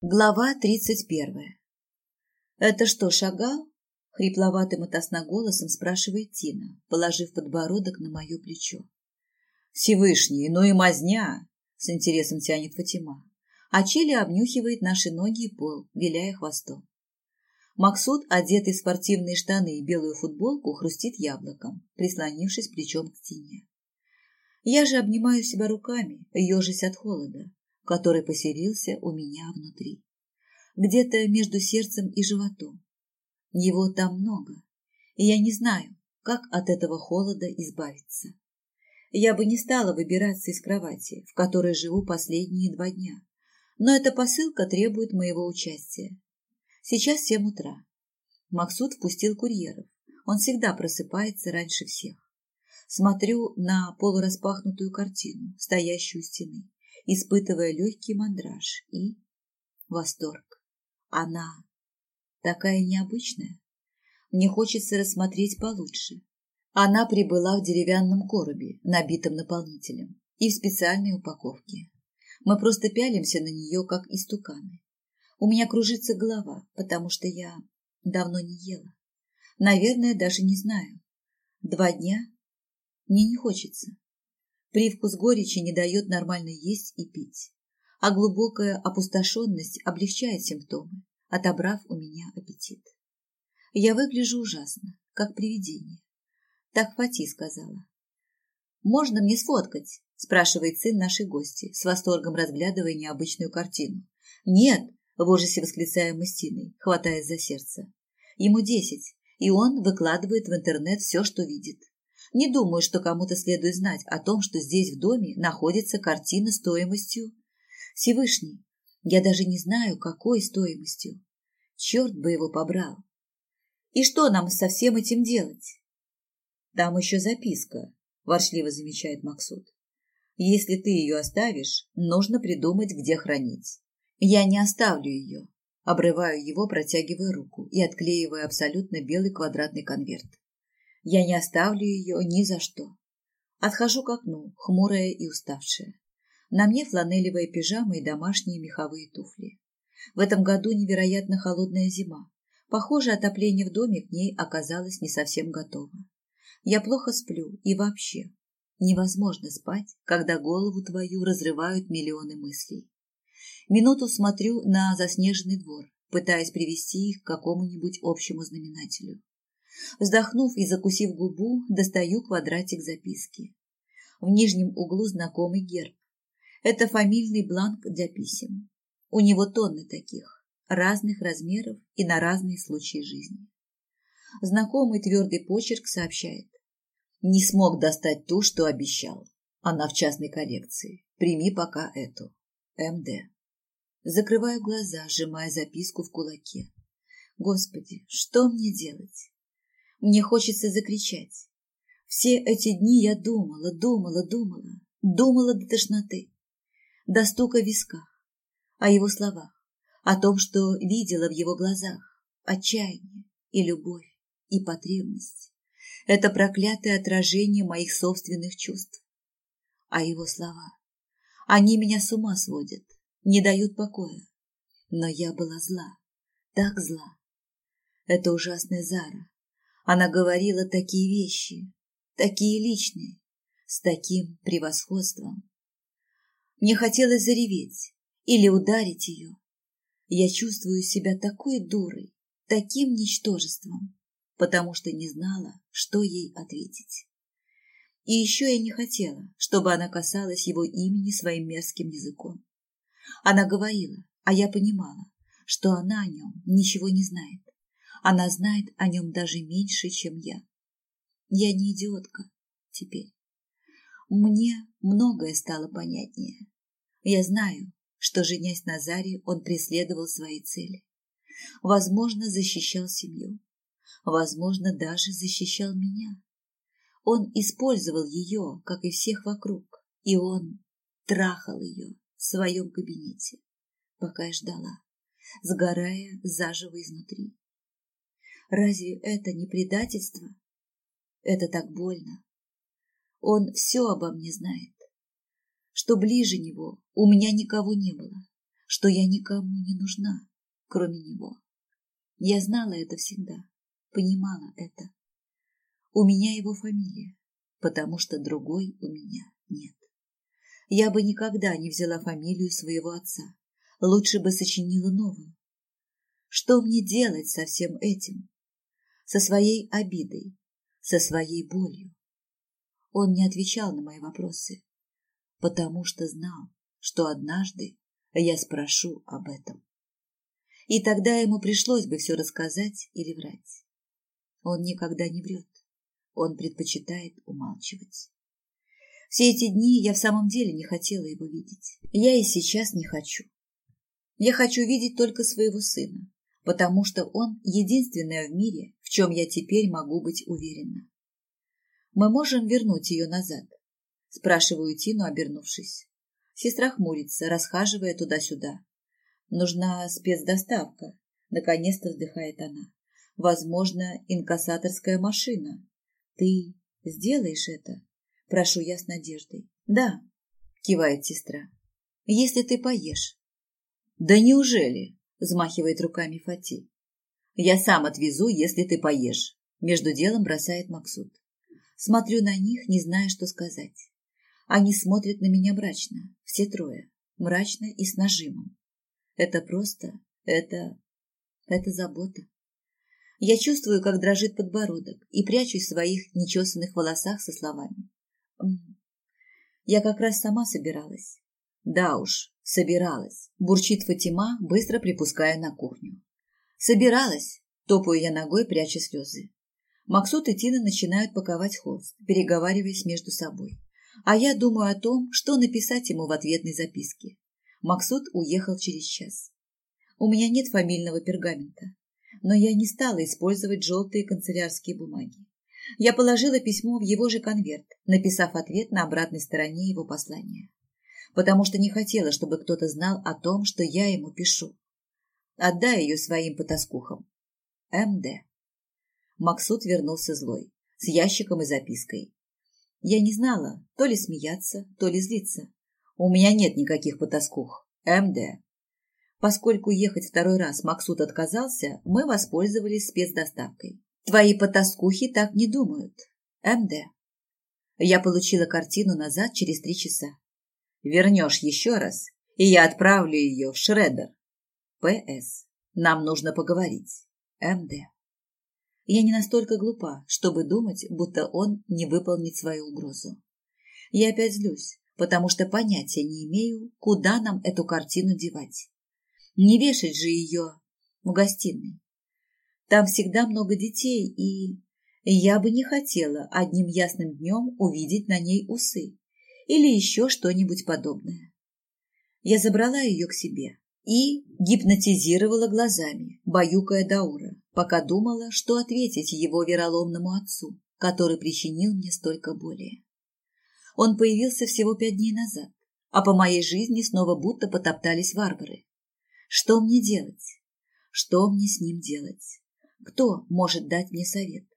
Глава тридцать первая. «Это что, шагал?» — хрипловатым от голосом спрашивает Тина, положив подбородок на мое плечо. «Всевышний, ну и мазня!» — с интересом тянет Фатима. А Чили обнюхивает наши ноги и пол, виляя хвостом. Максут, одетый в спортивные штаны и белую футболку, хрустит яблоком, прислонившись плечом к стене. Я же обнимаю себя руками, ежась от холода, который поселился у меня внутри. Где-то между сердцем и животом. Его там много, и я не знаю, как от этого холода избавиться. Я бы не стала выбираться из кровати, в которой живу последние два дня, но эта посылка требует моего участия. Сейчас семь утра. Максут впустил курьеров. Он всегда просыпается раньше всех. Смотрю на полураспахнутую картину, стоящую у стены испытывая легкий мандраж и восторг. Она такая необычная. Мне хочется рассмотреть получше. Она прибыла в деревянном коробе, набитом наполнителем, и в специальной упаковке. Мы просто пялимся на нее, как истуканы. У меня кружится голова, потому что я давно не ела. Наверное, даже не знаю. Два дня? Мне не хочется. Привкус горечи не дает нормально есть и пить, а глубокая опустошенность облегчает симптомы, отобрав у меня аппетит. Я выгляжу ужасно, как привидение. Так Фати сказала. «Можно мне сфоткать?» – спрашивает сын нашей гости, с восторгом разглядывая необычную картину. «Нет!» – в ужасе восклицаем мы с Тиной, хватаясь за сердце. Ему десять, и он выкладывает в интернет все, что видит. Не думаю, что кому-то следует знать о том, что здесь в доме находится картина стоимостью. Всевышний, я даже не знаю, какой стоимостью. Черт бы его побрал. И что нам со всем этим делать? Там еще записка, воршливо замечает Максут. Если ты ее оставишь, нужно придумать, где хранить. Я не оставлю ее. Обрываю его, протягивая руку и отклеивая абсолютно белый квадратный конверт. Я не оставлю ее ни за что. Отхожу к окну, хмурая и уставшая. На мне фланелевая пижама и домашние меховые туфли. В этом году невероятно холодная зима. Похоже, отопление в доме к ней оказалось не совсем готово. Я плохо сплю и вообще. Невозможно спать, когда голову твою разрывают миллионы мыслей. Минуту смотрю на заснеженный двор, пытаясь привести их к какому-нибудь общему знаменателю. Вздохнув и закусив губу, достаю квадратик записки. В нижнем углу знакомый герб. Это фамильный бланк для писем. У него тонны таких, разных размеров и на разные случаи жизни. Знакомый твердый почерк сообщает. Не смог достать ту, что обещал. Она в частной коллекции. Прими пока эту. МД. Закрываю глаза, сжимая записку в кулаке. Господи, что мне делать? Мне хочется закричать. Все эти дни я думала, думала, думала, думала до тошноты, до стука в висках, о его словах, о том, что видела в его глазах, отчаяние и любовь, и потребность. Это проклятое отражение моих собственных чувств. А его слова, они меня с ума сводят, не дают покоя. Но я была зла, так зла. Это ужасная Зара, она говорила такие вещи, такие личные, с таким превосходством. Мне хотелось зареветь или ударить ее. Я чувствую себя такой дурой, таким ничтожеством, потому что не знала, что ей ответить. И еще я не хотела, чтобы она касалась его имени своим мерзким языком. Она говорила, а я понимала, что она о нем ничего не знает. Она знает о нем даже меньше, чем я. Я не идиотка теперь. Мне многое стало понятнее. Я знаю, что, женясь на Заре, он преследовал свои цели. Возможно, защищал семью. Возможно, даже защищал меня. Он использовал ее, как и всех вокруг, и он трахал ее в своем кабинете, пока я ждала, сгорая заживо изнутри. Разве это не предательство? Это так больно. Он все обо мне знает. Что ближе него у меня никого не было. что я никому не нужна, кроме него. Я знала это всегда, понимала это. У меня его фамилия, потому что другой у меня нет. Я бы никогда не взяла фамилию своего отца, лучше бы сочинила новую. Что мне делать со всем этим? Со своей обидой, со своей болью? Он не отвечал на мои вопросы, потому что знал, что однажды я спрошу об этом. И тогда ему пришлось бы все рассказать или врать. Он никогда не врет, он предпочитает умалчивать. Все эти дни я в самом деле не хотела его видеть. Я и сейчас не хочу. Я хочу видеть только своего сына, потому что он единственное в мире, в чем я теперь могу быть уверена. Мы можем вернуть ее назад? Спрашиваю Тину, обернувшись. Сестра хмурится, расхаживая туда-сюда. Нужна спецдоставка. Наконец-то вздыхает она. Возможно, инкассаторская машина. Ты сделаешь это? Прошу я с надеждой. Да, кивает сестра. Если ты поешь. Да неужели? Взмахивает руками Фати. Я сам отвезу, если ты поешь. Между делом бросает Максут. Смотрю на них, не зная, что сказать. Они смотрят на меня мрачно, все трое, мрачно и с нажимом. Это просто, это, это забота. Я чувствую, как дрожит подбородок, и прячусь в своих нечесанных волосах со словами. Я как раз сама собиралась. Да уж, собиралась, бурчит Фатима, быстро припуская на кухню. Собиралась, топаю я ногой, пряча слезы. Максут и Тина начинают паковать холст, переговариваясь между собой. А я думаю о том, что написать ему в ответной записке. Максут уехал через час. У меня нет фамильного пергамента, но я не стала использовать желтые канцелярские бумаги. Я положила письмо в его же конверт, написав ответ на обратной стороне его послания, потому что не хотела, чтобы кто-то знал о том, что я ему пишу. Отдай ее своим потаскухам. М.Д. Максут вернулся злой, с ящиком и запиской. Я не знала, то ли смеяться, то ли злиться. У меня нет никаких потаскух. МД. Поскольку ехать второй раз Максут отказался, мы воспользовались спецдоставкой. Твои потаскухи так не думают. МД. Я получила картину назад через три часа. Вернешь еще раз, и я отправлю ее в Шредер. П.С. Нам нужно поговорить. МД. Я не настолько глупа, чтобы думать, будто он не выполнит свою угрозу. Я опять злюсь, потому что понятия не имею, куда нам эту картину девать. Не вешать же ее в гостиной. Там всегда много детей, и я бы не хотела одним ясным днем увидеть на ней усы или еще что-нибудь подобное. Я забрала ее к себе и гипнотизировала глазами, баюкая Даура, пока думала, что ответить его вероломному отцу, который причинил мне столько боли. Он появился всего пять дней назад, а по моей жизни снова будто потоптались варвары. Что мне делать? Что мне с ним делать? Кто может дать мне совет?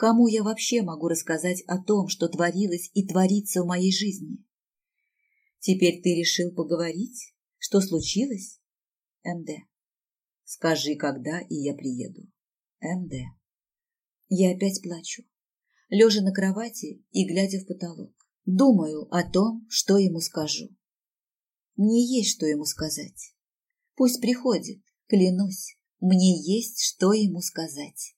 Кому я вообще могу рассказать о том, что творилось и творится в моей жизни? Теперь ты решил поговорить? Что случилось? МД. Скажи, когда, и я приеду. МД. Я опять плачу, лежа на кровати и глядя в потолок. Думаю о том, что ему скажу. Мне есть что ему сказать. Пусть приходит, клянусь, мне есть что ему сказать.